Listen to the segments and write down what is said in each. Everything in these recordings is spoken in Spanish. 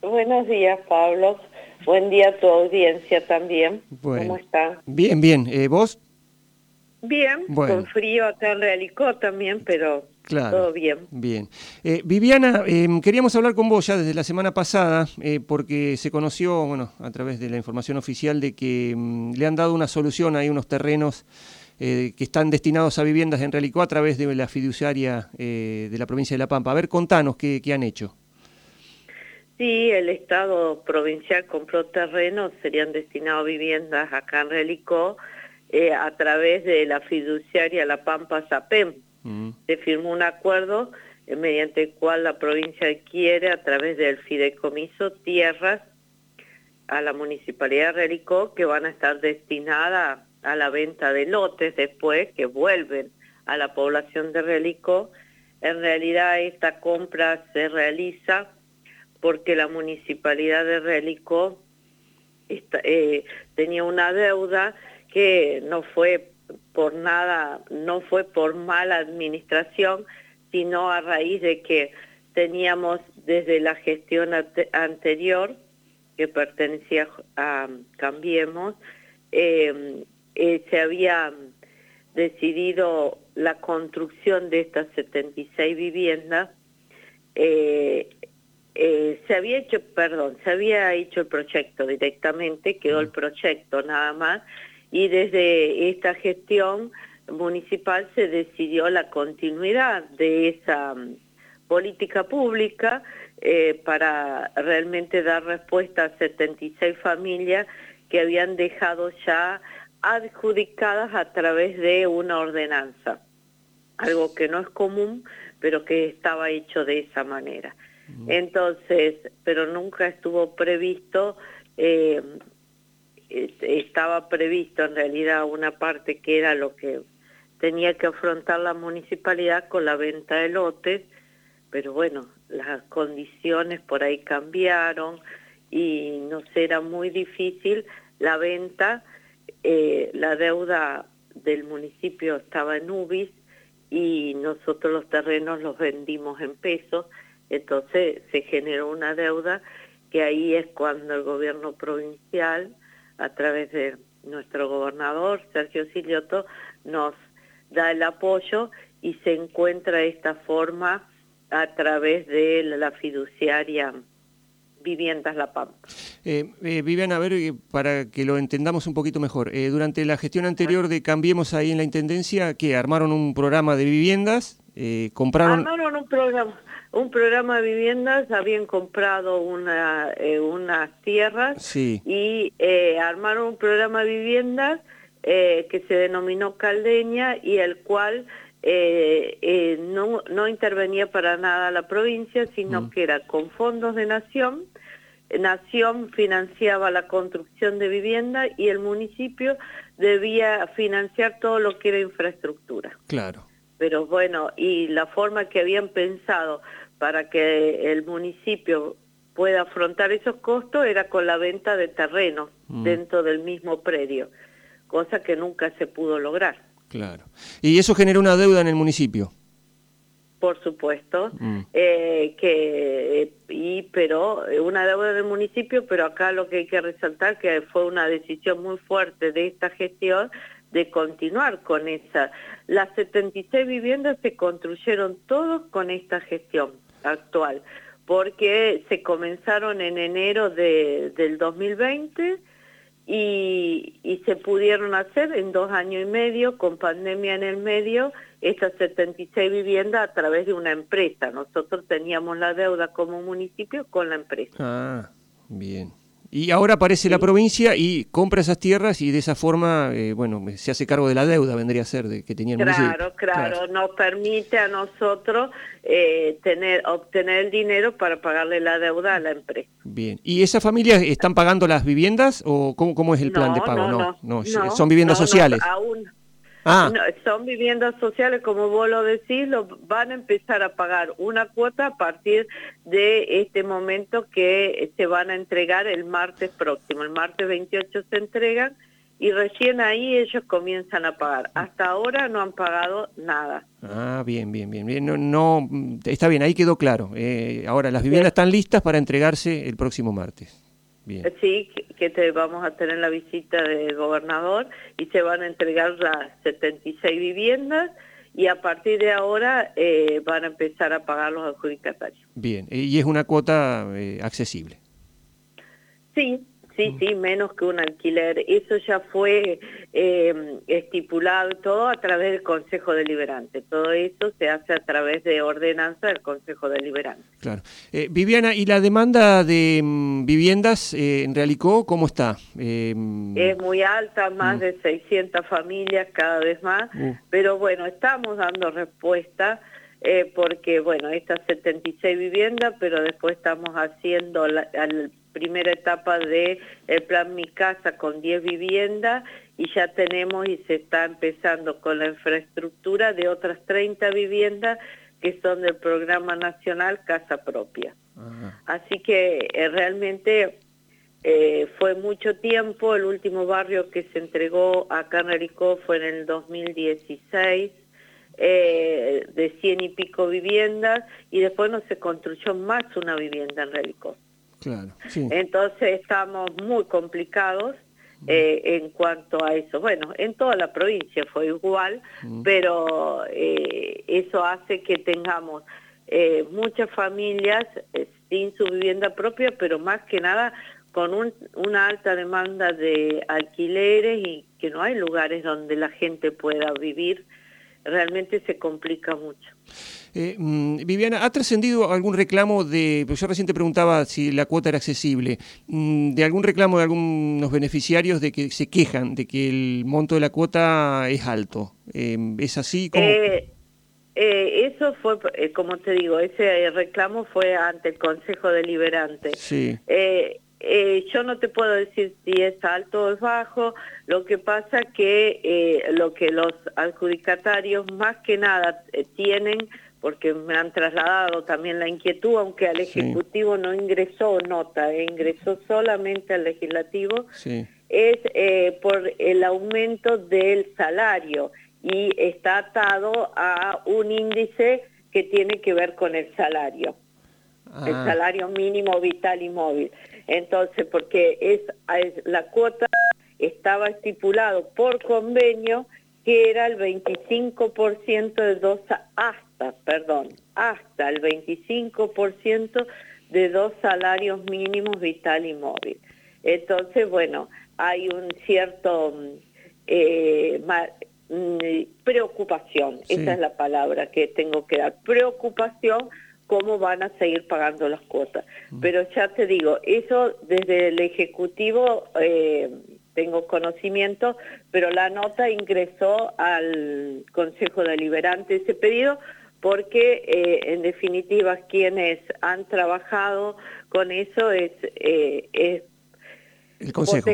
Buenos días, Pablo. Buen día a tu audiencia también. ¿Cómo está? Bien, bien. Eh, ¿Vos? Bien, con frío acá en Realicó también, pero todo bien. Bien. Eh, Viviana, em, queríamos hablar con vos ya desde la semana pasada, eh, porque se conoció, bueno, a través de la información oficial, de que em, le han dado una solución a unos terrenos que están destinados a viviendas en Realicó a través de la fiduciaria de la provincia de La Pampa. A ver, contanos qué, qué han hecho. Sí, el Estado provincial compró terrenos, serían destinados a viviendas acá en Relicó, eh, a través de la fiduciaria La Pampa Zapem. Mm. Se firmó un acuerdo eh, mediante el cual la provincia adquiere a través del fideicomiso tierras a la Municipalidad de Relicó que van a estar destinadas a la venta de lotes después que vuelven a la población de Relicó. En realidad esta compra se realiza porque la municipalidad de Relicó eh, tenía una deuda que no fue por nada, no fue por mala administración, sino a raíz de que teníamos desde la gestión anterior, que pertenecía a Cambiemos, eh, eh, se había decidido la construcción de estas 76 viviendas se había hecho, perdón, se había hecho el proyecto directamente, quedó el proyecto nada más, y desde esta gestión municipal se decidió la continuidad de esa mm, política pública eh, para realmente dar respuesta a 76 familias que habían dejado ya adjudicadas a través de una ordenanza, algo que no es común, pero que estaba hecho de esa manera. Entonces, pero nunca estuvo previsto, eh, estaba previsto en realidad una parte que era lo que tenía que afrontar la municipalidad con la venta de lotes, pero bueno, las condiciones por ahí cambiaron y nos era muy difícil la venta, eh, la deuda del municipio estaba en UBIS y nosotros los terrenos los vendimos en pesos, entonces se generó una deuda que ahí es cuando el gobierno provincial, a través de nuestro gobernador, Sergio Silioto, nos da el apoyo y se encuentra esta forma a través de la fiduciaria Viviendas La Pampa. Eh, eh, Viviana, a ver, eh, para que lo entendamos un poquito mejor, eh, durante la gestión anterior de Cambiemos ahí en la Intendencia, ¿qué? ¿Armaron un programa de viviendas? ¿Compraron...? Armaron un programa un programa de viviendas, habían comprado una, eh, unas tierras y eh, armaron un programa de viviendas eh, que se denominó Caldeña y el cual no, no, intervenía para nada la provincia, sino mm. que era con fondos de Nación, Nación financiaba la construcción de vivienda y el municipio debía financiar todo lo que era infraestructura. Claro pero bueno, y la forma que habían pensado para que el municipio pueda afrontar esos costos era con la venta de terrenos mm. dentro del mismo predio, cosa que nunca se pudo lograr. Claro. ¿Y eso generó una deuda en el municipio? Por supuesto, mm. eh, que y pero una deuda del municipio, pero acá lo que hay que resaltar que fue una decisión muy fuerte de esta gestión de continuar con esa. Las 76 viviendas se construyeron todos con esta gestión actual, porque se comenzaron en enero de, del 2020 y, y se pudieron hacer en dos años y medio, con pandemia en el medio, estas 76 viviendas a través de una empresa. Nosotros teníamos la deuda como municipio con la empresa. Ah, bien. Y ahora aparece la provincia y compra esas tierras y de esa forma, eh, bueno, se hace cargo de la deuda, vendría a ser, de que tenía el claro, Claro, nos permite a nosotros eh, tener, obtener el dinero para pagarle la deuda a la empresa. Bien, ¿y esas familias están pagando las viviendas o cómo, cómo es el plan de pago? No, no, son viviendas sociales. aún, Ah. son viviendas sociales, como vos lo decís, lo, van a empezar a pagar una cuota a partir de este momento que se van a entregar el martes próximo. El martes 28 se entregan y recién ahí ellos comienzan a pagar. Hasta ahora no han pagado nada. Ah, bien, bien, bien. bien. No, no, está bien, ahí quedó claro. Eh, ahora, las viviendas están listas para entregarse el próximo martes. Bien. Sí, que te vamos a tener la visita del gobernador y se van a entregar las 76 viviendas y a partir de ahora eh, van a empezar a pagar los adjudicatarios. Bien, y es una cuota eh, accesible. Sí, Sí, sí, menos que un alquiler. Eso ya fue eh, estipulado todo a través del Consejo Deliberante. Todo eso se hace a través de ordenanza del Consejo Deliberante. Claro. Eh, Viviana, ¿y la demanda de mm, viviendas eh, en Realicó cómo está? es muy alta, más mm. de 600 familias cada vez más, uh. pero bueno, estamos dando respuesta. porque, bueno, estas 76 viviendas, pero después estamos haciendo la, al primera etapa de el plan Mi Casa con 10 viviendas y ya tenemos y se está empezando con la infraestructura de otras 30 viviendas que son del programa nacional Casa Propia. Así que eh, realmente eh, fue mucho tiempo, el último barrio que se entregó a en fue en el 2016, eh, de 100 y pico viviendas, y después no se construyó más una vivienda en Relicó. Claro, Entonces estamos muy complicados eh, en cuanto a eso. Bueno, en toda la provincia fue igual, pero eh, eso hace que tengamos eh, muchas familias sin su vivienda propia, pero más que nada con una alta demanda de alquileres y que no hay lugares donde la gente pueda vivir, realmente se complica mucho. Eh, mm, Viviana, ¿ha trascendido algún reclamo de, yo recién te preguntaba si la cuota era accesible, mm, de algún reclamo de algunos beneficiarios de que se quejan de que el monto de la cuota es alto? Eh, ¿Es así? como eh, eso fue, como te digo, ese reclamo fue ante el Consejo Deliberante. Sí. yo no te puedo decir si es alto o es bajo, lo que pasa que lo que los adjudicatarios más que nada tienen porque me han trasladado también la inquietud, aunque al Ejecutivo no ingresó nota, eh, ingresó solamente al Legislativo, es eh, por el aumento del salario y está atado a un índice que tiene que ver con el salario, el ah. salario mínimo vital y móvil. Entonces, porque es, es la cuota estaba estipulado por convenio que era el 25% de dos hasta, perdón, hasta el 25% de dos salarios mínimos vital y móvil. Entonces, bueno, hay un cierto eh, mm, preocupación, esa es la palabra que tengo que dar, preocupación cómo van a seguir pagando las cuotas. Mm. Pero ya te digo, eso desde el Ejecutivo eh, tengo conocimiento, pero la nota ingresó al Consejo Deliberante ese pedido porque eh, en definitiva quienes han trabajado con eso es, eh, es el Consejo.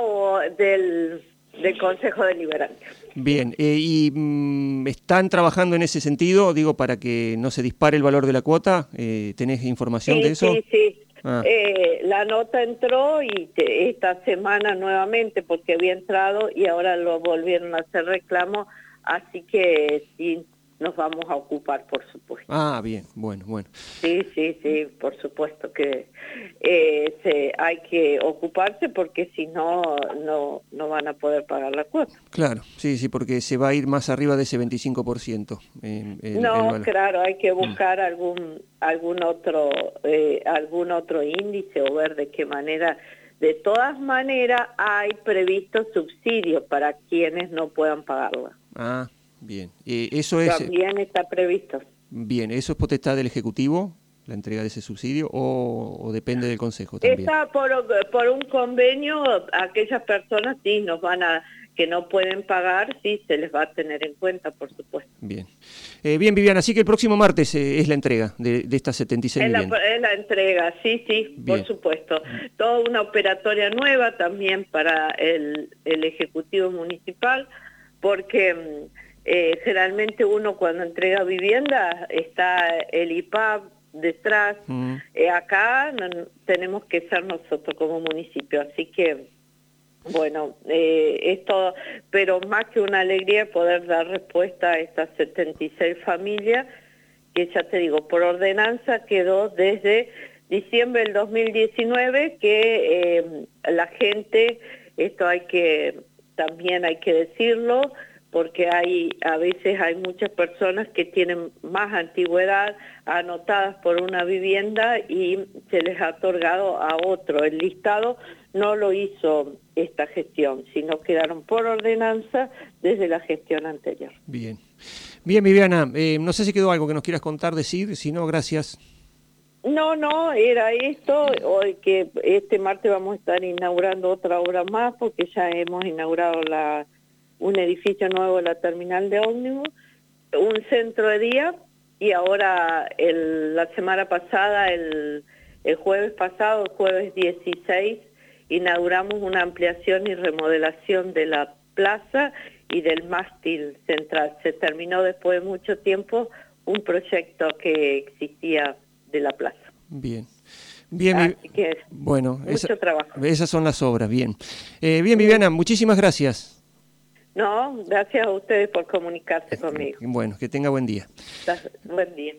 o del, del Consejo Deliberante. Bien, eh, ¿y mm, están trabajando en ese sentido, digo, para que no se dispare el valor de la cuota? ¿Tenés información de eso? Sí, sí, Ah. Eh, la nota entró y esta semana nuevamente porque había entrado y ahora lo volvieron a hacer reclamo, así que sí, nos vamos a ocupar, por supuesto. Ah, bien, bueno, bueno. Sí, sí, sí, por supuesto que eh, se, hay que ocuparse porque si no, no, no van a poder pagar la cuota. Claro, sí, sí, porque se va a ir más arriba de ese 25%. no, claro, hay que mm. buscar algún, algún, otro, eh, algún otro índice o ver de qué manera... De todas maneras, hay previsto subsidios para quienes no puedan pagarla. Ah, Bien, eh, eso es... También está previsto. Bien, ¿eso es potestad del Ejecutivo, la entrega de ese subsidio, o, depende del Consejo también? Está por, por un convenio, aquellas personas sí nos van a que no pueden pagar, sí se les va a tener en cuenta, por supuesto. Bien, eh, bien Viviana, así que el próximo martes eh, es la entrega de, de estas 76 es la, es la entrega, sí, sí, por supuesto. Toda una operatoria nueva también para el, el Ejecutivo Municipal, porque mm, eh, generalmente uno cuando entrega vivienda está el IPAP detrás. Mm. Eh, acá tenemos que ser nosotros como municipio, así que Bueno, eh, esto, pero más que una alegría poder dar respuesta a estas 76 familias, que ya te digo, por ordenanza quedó desde diciembre del 2019 que eh, la gente, esto hay que, también hay que decirlo, porque hay a veces hay muchas personas que tienen más antigüedad anotadas por una vivienda y se les ha otorgado a otro. El listado no lo hizo esta gestión, sino quedaron por ordenanza desde la gestión anterior. Bien. Bien, Viviana, eh, no sé si quedó algo que nos quieras contar, decir, si no, gracias. No, no, era esto, hoy que este martes vamos a estar inaugurando otra obra más, porque ya hemos inaugurado la un edificio nuevo la terminal de ómnibus, un centro de día y ahora la semana pasada, el, jueves pasado, el jueves 16, inauguramos una ampliación y remodelación de la plaza y del mástil central. Se terminó después de mucho tiempo un proyecto que existía de la plaza. Bien. Bien, bueno, mucho trabajo. esas son las obras, bien. Eh, bien, Viviana, muchísimas gracias. No, gracias a ustedes por comunicarse conmigo. Bueno, que tenga buen día. Buen día.